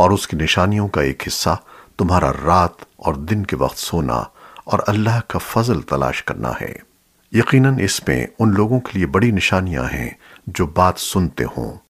اور اس کی نشانیوں کا ایک حصہ تمہارا رات اور دن کے وقت سونا اور اللہ کا فضل تلاش کرنا ہے۔ یقیناً اس میں ان لوگوں کے لیے بڑی نشانیاں ہیں جو بات سنتے ہوں۔